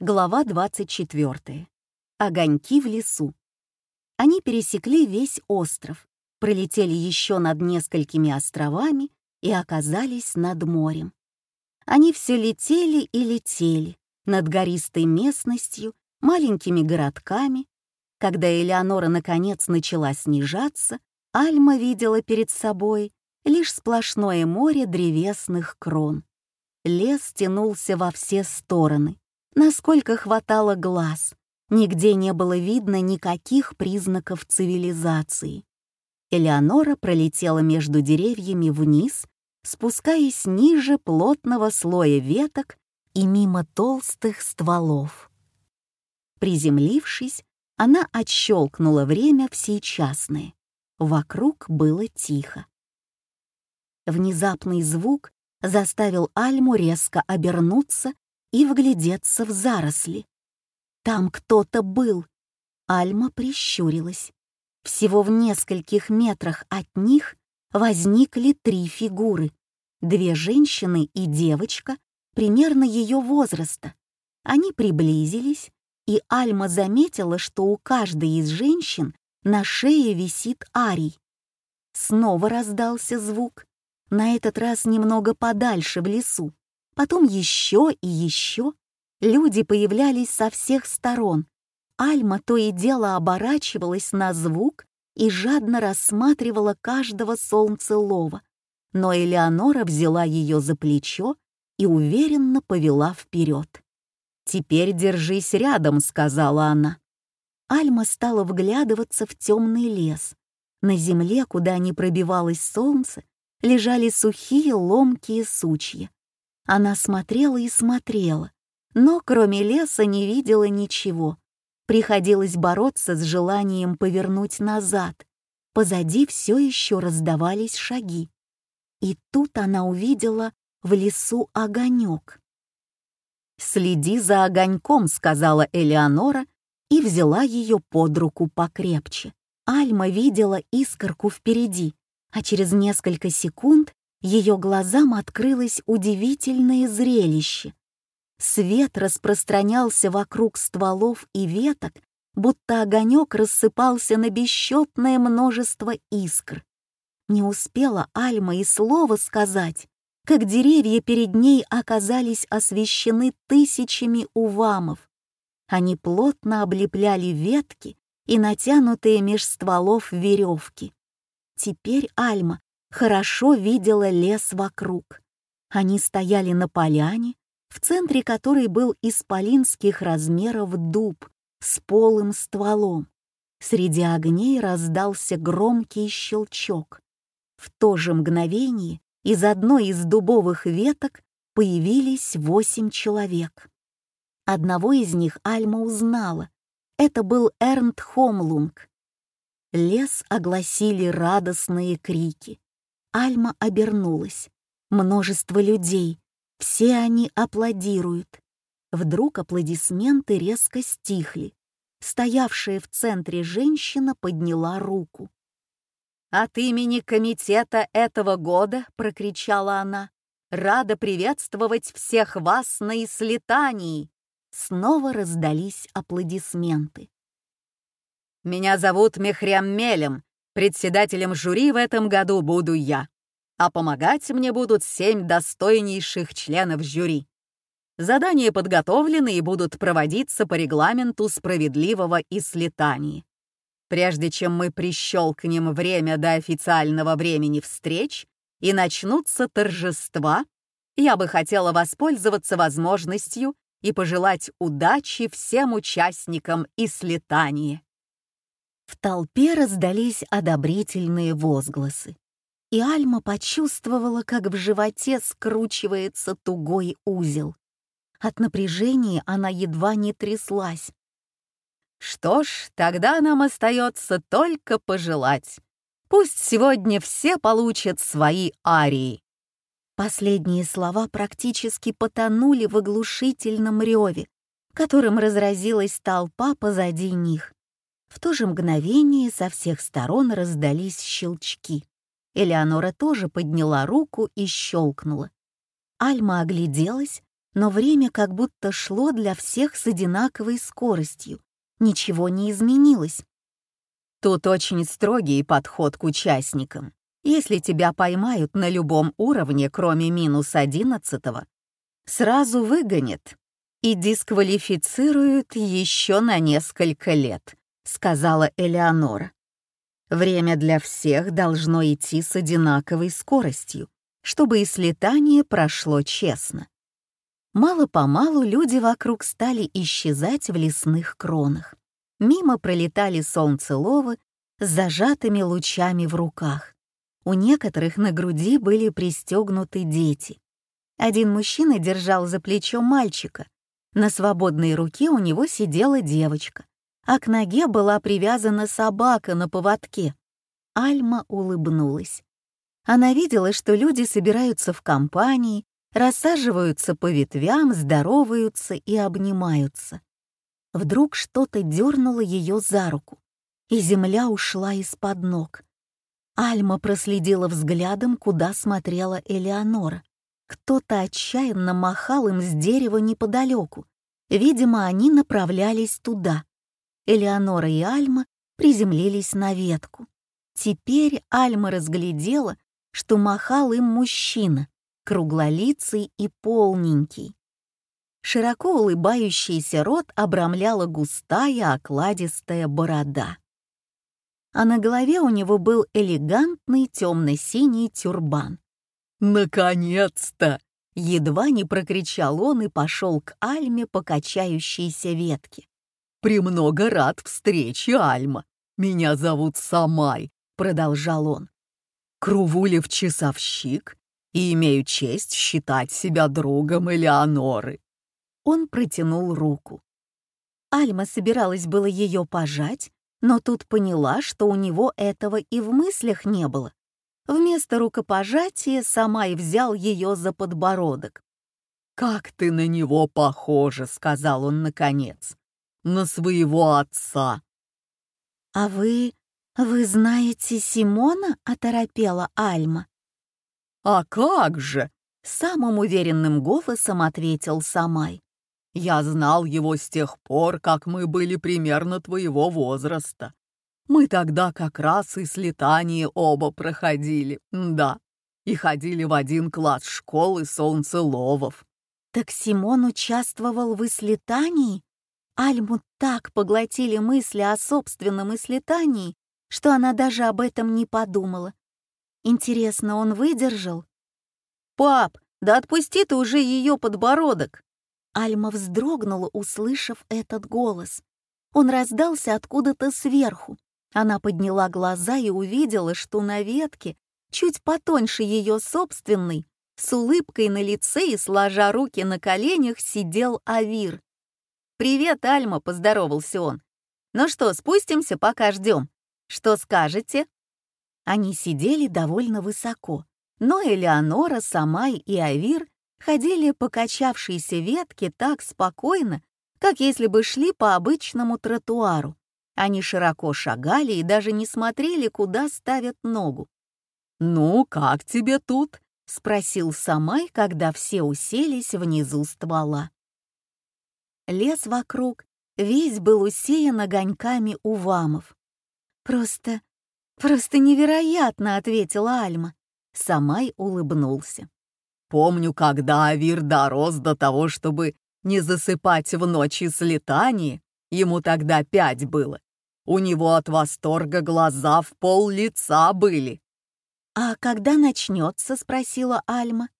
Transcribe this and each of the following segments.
Глава 24. Огоньки в лесу. Они пересекли весь остров, пролетели еще над несколькими островами и оказались над морем. Они все летели и летели над гористой местностью, маленькими городками. Когда Элеонора наконец начала снижаться, Альма видела перед собой лишь сплошное море древесных крон. Лес тянулся во все стороны, насколько хватало глаз. Нигде не было видно никаких признаков цивилизации. Элеонора пролетела между деревьями вниз, спускаясь ниже плотного слоя веток и мимо толстых стволов. Приземлившись, она отщелкнула время в сейчасное. Вокруг было тихо. Внезапный звук заставил Альму резко обернуться и вглядеться в заросли. Там кто-то был. Альма прищурилась. Всего в нескольких метрах от них возникли три фигуры. Две женщины и девочка примерно ее возраста. Они приблизились, и Альма заметила, что у каждой из женщин на шее висит арий. Снова раздался звук, на этот раз немного подальше в лесу потом еще и еще. Люди появлялись со всех сторон. Альма то и дело оборачивалась на звук и жадно рассматривала каждого солнцелова. Но Элеонора взяла ее за плечо и уверенно повела вперед. «Теперь держись рядом», — сказала она. Альма стала вглядываться в темный лес. На земле, куда не пробивалось солнце, лежали сухие ломкие сучья. Она смотрела и смотрела, но кроме леса не видела ничего. Приходилось бороться с желанием повернуть назад. Позади все еще раздавались шаги. И тут она увидела в лесу огонек. «Следи за огоньком», — сказала Элеонора и взяла ее под руку покрепче. Альма видела искорку впереди, а через несколько секунд ее глазам открылось удивительное зрелище. Свет распространялся вокруг стволов и веток, будто огонек рассыпался на бесчетное множество искр. Не успела Альма и слова сказать, как деревья перед ней оказались освещены тысячами увамов. Они плотно облепляли ветки и натянутые меж стволов веревки. Теперь Альма хорошо видела лес вокруг. Они стояли на поляне, в центре которой был исполинских размеров дуб с полым стволом. Среди огней раздался громкий щелчок. В то же мгновение из одной из дубовых веток появились восемь человек. Одного из них Альма узнала. Это был Эрнт Хомлунг. Лес огласили радостные крики. Альма обернулась. Множество людей. Все они аплодируют. Вдруг аплодисменты резко стихли. Стоявшая в центре женщина подняла руку. «От имени комитета этого года», — прокричала она, «рада приветствовать всех вас на ислетании!» Снова раздались аплодисменты. «Меня зовут Мехрям Мелем, Председателем жюри в этом году буду я, а помогать мне будут семь достойнейших членов жюри. Задания подготовлены и будут проводиться по регламенту справедливого ислетания. Прежде чем мы прищелкнем время до официального времени встреч и начнутся торжества, я бы хотела воспользоваться возможностью и пожелать удачи всем участникам ислетания. В толпе раздались одобрительные возгласы, и Альма почувствовала, как в животе скручивается тугой узел. От напряжения она едва не тряслась. «Что ж, тогда нам остается только пожелать. Пусть сегодня все получат свои арии». Последние слова практически потонули в оглушительном реве, которым разразилась толпа позади них. В то же мгновение со всех сторон раздались щелчки. Элеонора тоже подняла руку и щелкнула. Альма огляделась, но время как будто шло для всех с одинаковой скоростью. Ничего не изменилось. Тут очень строгий подход к участникам. Если тебя поймают на любом уровне, кроме минус одиннадцатого, сразу выгонят и дисквалифицируют еще на несколько лет, сказала Элеонора. Время для всех должно идти с одинаковой скоростью, чтобы и слетание прошло честно. Мало-помалу люди вокруг стали исчезать в лесных кронах. Мимо пролетали солнцеловы с зажатыми лучами в руках. У некоторых на груди были пристегнуты дети. Один мужчина держал за плечо мальчика. На свободной руке у него сидела девочка, а к ноге была привязана собака на поводке. Альма улыбнулась. Она видела, что люди собираются в компании, рассаживаются по ветвям, здороваются и обнимаются. Вдруг что-то дернуло ее за руку, и земля ушла из-под ног. Альма проследила взглядом, куда смотрела Элеонора. Кто-то отчаянно махал им с дерева неподалеку. Видимо, они направлялись туда. Элеонора и Альма приземлились на ветку. Теперь Альма разглядела, что махал им мужчина, круглолицый и полненький. Широко улыбающийся рот обрамляла густая окладистая борода. А на голове у него был элегантный темно-синий тюрбан. «Наконец-то!» — едва не прокричал он и пошел к Альме по качающейся ветке. «Премного рад встрече, Альма. Меня зовут Самай», — продолжал он. «Крувулев часовщик и имею честь считать себя другом Элеоноры. Он протянул руку. Альма собиралась было ее пожать, но тут поняла, что у него этого и в мыслях не было. Вместо рукопожатия сама и взял ее за подбородок. «Как ты на него похожа», — сказал он наконец. «На своего отца». «А вы... вы знаете Симона?» — оторопела Альма. «А как же?» — самым уверенным голосом ответил Самай. Я знал его с тех пор, как мы были примерно твоего возраста. Мы тогда как раз и слетание оба проходили, да, и ходили в один класс школы солнцеловов. Так Симон участвовал в ислетании? Альму так поглотили мысли о собственном ислетании, что она даже об этом не подумала. Интересно, он выдержал? «Пап, да отпусти ты уже ее подбородок!» Альма вздрогнула, услышав этот голос. Он раздался откуда-то сверху. Она подняла глаза и увидела, что на ветке, чуть потоньше ее собственной, с улыбкой на лице и сложа руки на коленях, сидел Авир. «Привет, Альма!» — поздоровался он. «Ну что, спустимся, пока ждем. Что скажете?» Они сидели довольно высоко, но Элеонора, Самай и Авир ходили по качавшейся ветке так спокойно, как если бы шли по обычному тротуару. Они широко шагали и даже не смотрели, куда ставят ногу. «Ну, как тебе тут?» — спросил Самай, когда все уселись внизу ствола. Лес вокруг весь был усеян огоньками увамов. «Просто, просто невероятно!» — ответила Альма. Самай улыбнулся. Помню, когда Авир дорос до того, чтобы не засыпать в ночи с летания, ему тогда пять было. У него от восторга глаза в пол лица были. «А когда начнется?» — спросила Альма.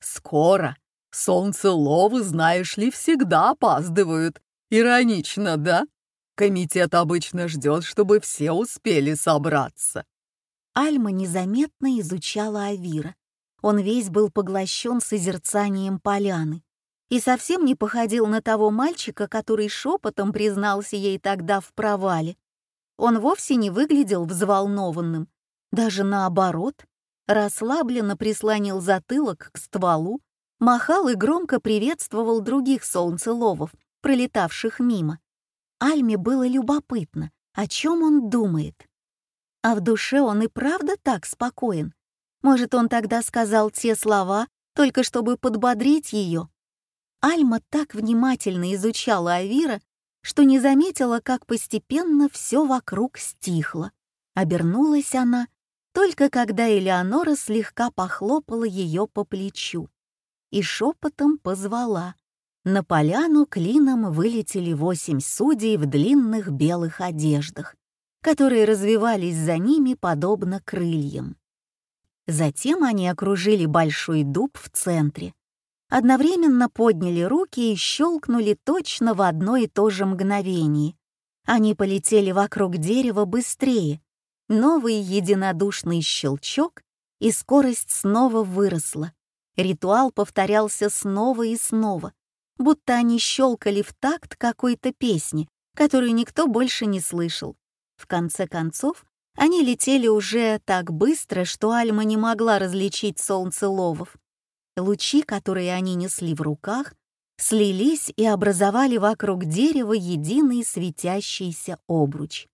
«Скоро. Солнцеловы, знаешь ли, всегда опаздывают. Иронично, да? Комитет обычно ждет, чтобы все успели собраться». Альма незаметно изучала Авира. Он весь был поглощен созерцанием поляны и совсем не походил на того мальчика, который шепотом признался ей тогда в провале. Он вовсе не выглядел взволнованным, даже наоборот, расслабленно прислонил затылок к стволу, махал и громко приветствовал других солнцеловов, пролетавших мимо. Альме было любопытно, о чем он думает. А в душе он и правда так спокоен. Может, он тогда сказал те слова, только чтобы подбодрить ее? Альма так внимательно изучала Авира, что не заметила, как постепенно все вокруг стихло. Обернулась она только когда Элеонора слегка похлопала ее по плечу и шепотом позвала. На поляну клином вылетели восемь судей в длинных белых одеждах, которые развивались за ними подобно крыльям. Затем они окружили большой дуб в центре, одновременно подняли руки и щелкнули точно в одно и то же мгновение. Они полетели вокруг дерева быстрее. Новый единодушный щелчок, и скорость снова выросла. Ритуал повторялся снова и снова, будто они щелкали в такт какой-то песни, которую никто больше не слышал. В конце концов, они летели уже так быстро, что Альма не могла различить солнцеловов. Лучи, которые они несли в руках, слились и образовали вокруг дерева единый светящийся обруч.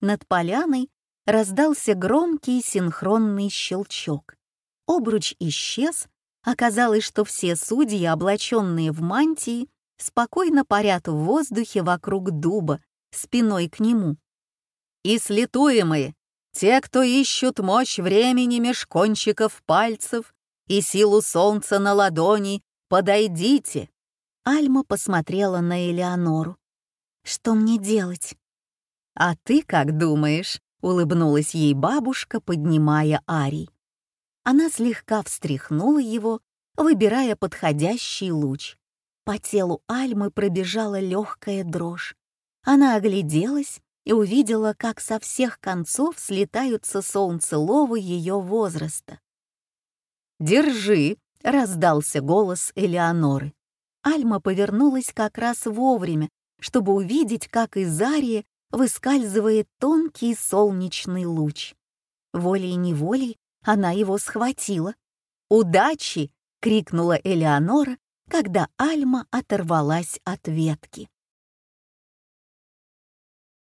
Над поляной раздался громкий синхронный щелчок. Обруч исчез, оказалось, что все судьи, облаченные в мантии, спокойно парят в воздухе вокруг дуба, спиной к нему. И слетуемые, те, кто ищут мощь времени меж кончиков пальцев, и силу солнца на ладони, подойдите!» Альма посмотрела на Элеонору. «Что мне делать?» «А ты как думаешь?» — улыбнулась ей бабушка, поднимая Арий. Она слегка встряхнула его, выбирая подходящий луч. По телу Альмы пробежала легкая дрожь. Она огляделась и увидела, как со всех концов слетаются солнцеловы ее возраста. «Держи!» — раздался голос Элеоноры. Альма повернулась как раз вовремя, чтобы увидеть, как из Арии выскальзывает тонкий солнечный луч. Волей-неволей она его схватила. «Удачи!» — крикнула Элеонора, когда Альма оторвалась от ветки.